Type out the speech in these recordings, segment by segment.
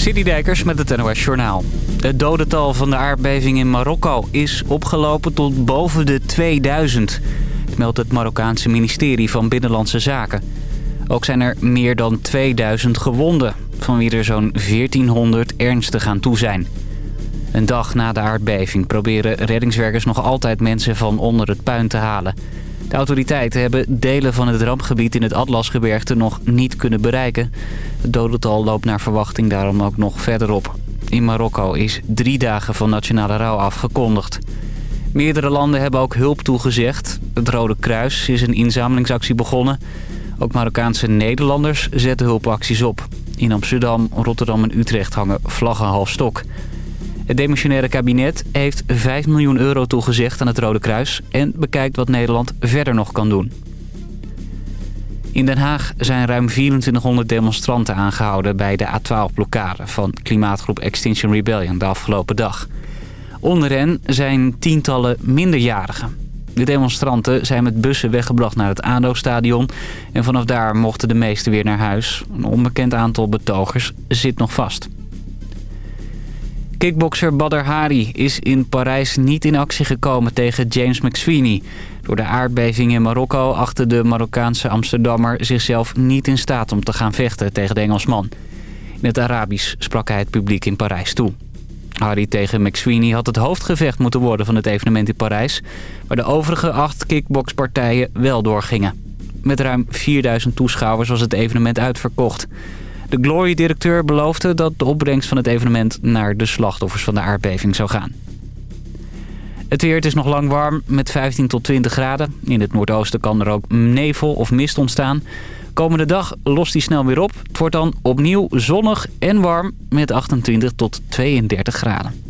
Dijkers met het NOS Journaal. Het dodental van de aardbeving in Marokko is opgelopen tot boven de 2000. meldt het Marokkaanse ministerie van Binnenlandse Zaken. Ook zijn er meer dan 2000 gewonden, van wie er zo'n 1400 ernstig aan toe zijn. Een dag na de aardbeving proberen reddingswerkers nog altijd mensen van onder het puin te halen. De autoriteiten hebben delen van het rampgebied in het Atlasgebergte nog niet kunnen bereiken. Het dodental loopt naar verwachting daarom ook nog verder op. In Marokko is drie dagen van nationale rouw afgekondigd. Meerdere landen hebben ook hulp toegezegd. Het Rode Kruis is een inzamelingsactie begonnen. Ook Marokkaanse Nederlanders zetten hulpacties op. In Amsterdam, Rotterdam en Utrecht hangen vlaggen half stok. Het demissionaire kabinet heeft 5 miljoen euro toegezegd aan het Rode Kruis... en bekijkt wat Nederland verder nog kan doen. In Den Haag zijn ruim 2400 demonstranten aangehouden... bij de A12-blokkade van klimaatgroep Extinction Rebellion de afgelopen dag. Onder hen zijn tientallen minderjarigen. De demonstranten zijn met bussen weggebracht naar het ADO-stadion... en vanaf daar mochten de meesten weer naar huis. Een onbekend aantal betogers zit nog vast. Kickbokser Badr Hari is in Parijs niet in actie gekomen tegen James McSweeney. Door de aardbeving in Marokko achtte de Marokkaanse Amsterdammer zichzelf niet in staat om te gaan vechten tegen de Engelsman. In het Arabisch sprak hij het publiek in Parijs toe. Harry tegen McSweeney had het hoofdgevecht moeten worden van het evenement in Parijs... waar de overige acht kickboxpartijen wel doorgingen. Met ruim 4000 toeschouwers was het evenement uitverkocht. De Glory-directeur beloofde dat de opbrengst van het evenement naar de slachtoffers van de aardbeving zou gaan. Het weer, het is nog lang warm met 15 tot 20 graden. In het noordoosten kan er ook nevel of mist ontstaan. Komende dag lost die snel weer op. Het wordt dan opnieuw zonnig en warm met 28 tot 32 graden.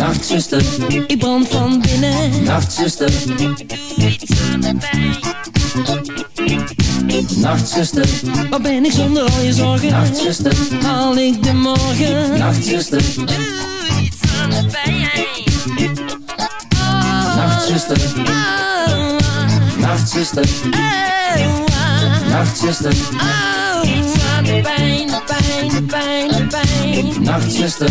Nachtzuster, ik brand van binnen. Nachtzuster, doe iets aan de pijn. Nachtzuster, waar ben ik zonder al je zorgen? Nachtzuster, haal ik de morgen? Nachtzuster, doe iets aan de pijn. Nachtzuster, oh, Nachtzuster, Nachtzuster, oh, de pijn, de pijn, de pijn, de pijn. Nachtzuster,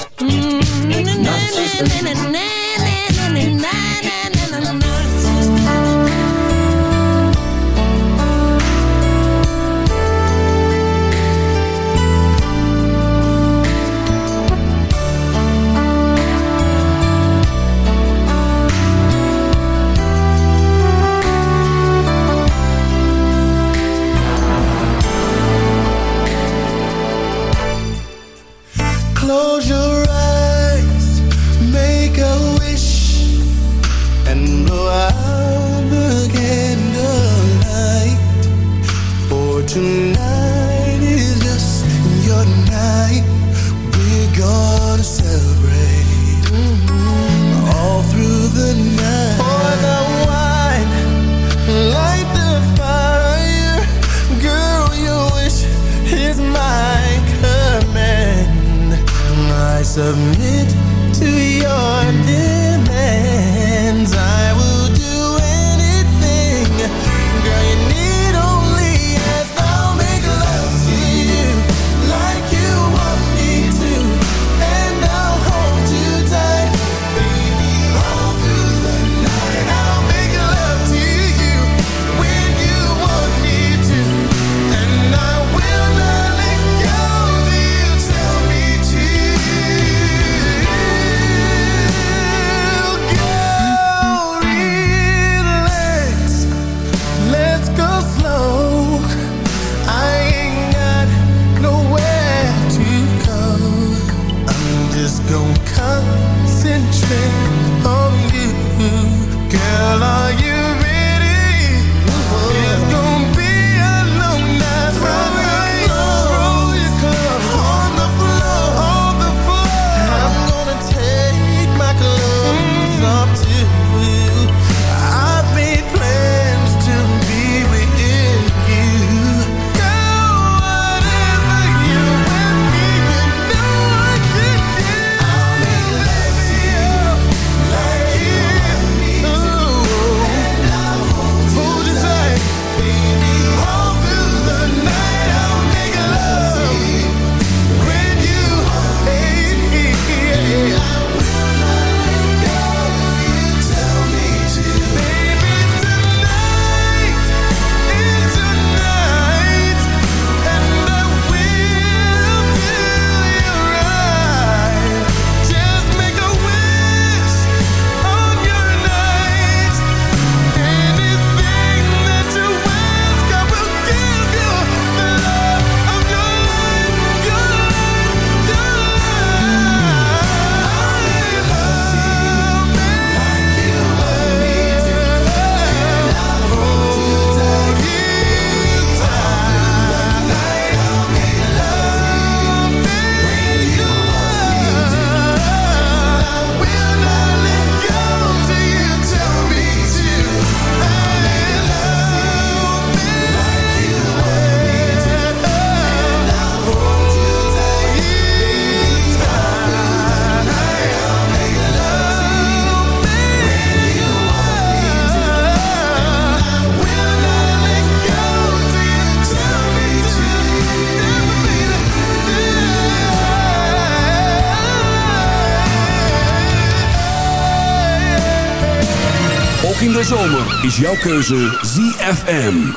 Is jouw keuze ZFM.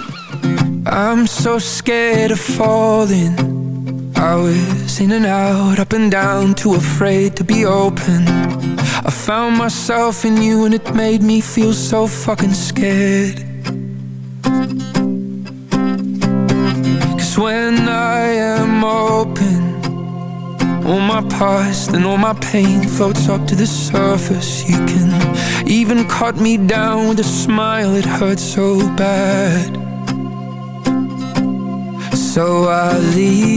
I'm so scared of falling. I was in and out, up and down, too afraid to be open. I found myself in you and it made me feel so fucking scared. Cause when I am open, All my past and all my pain floats up to the surface. You can even cut me down with a smile, it hurt so bad. So I leave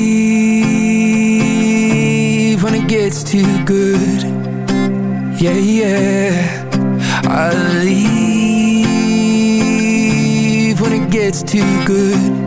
when it gets too good. Yeah, yeah. I leave when it gets too good.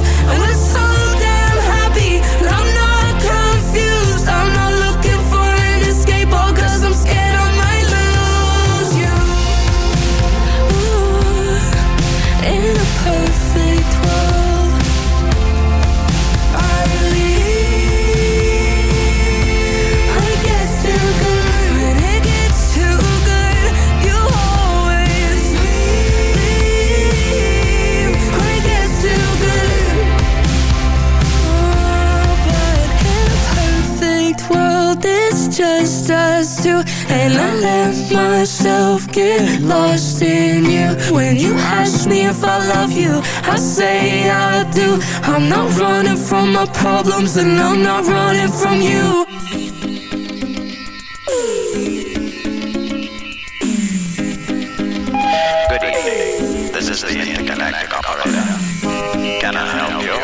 And I let myself get lost in you When you ask me if I love you I say I do I'm not running from my problems And I'm not running from you Good evening. This is the intergalactic operator. Can I help you?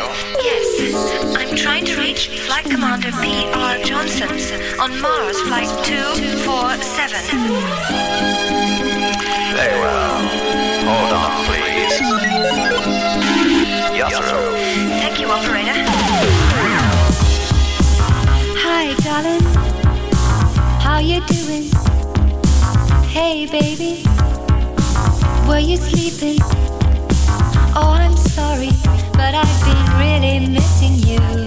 Yes, I'm trying to reach Flight Commander P.R. Johnson on Mars Flight 247. Very well. Hold on, please. You're. Thank you, operator. Hi, darling. How you doing? Hey, baby. Were you sleeping? Oh, I'm sorry, but I've been really missing you.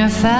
your family.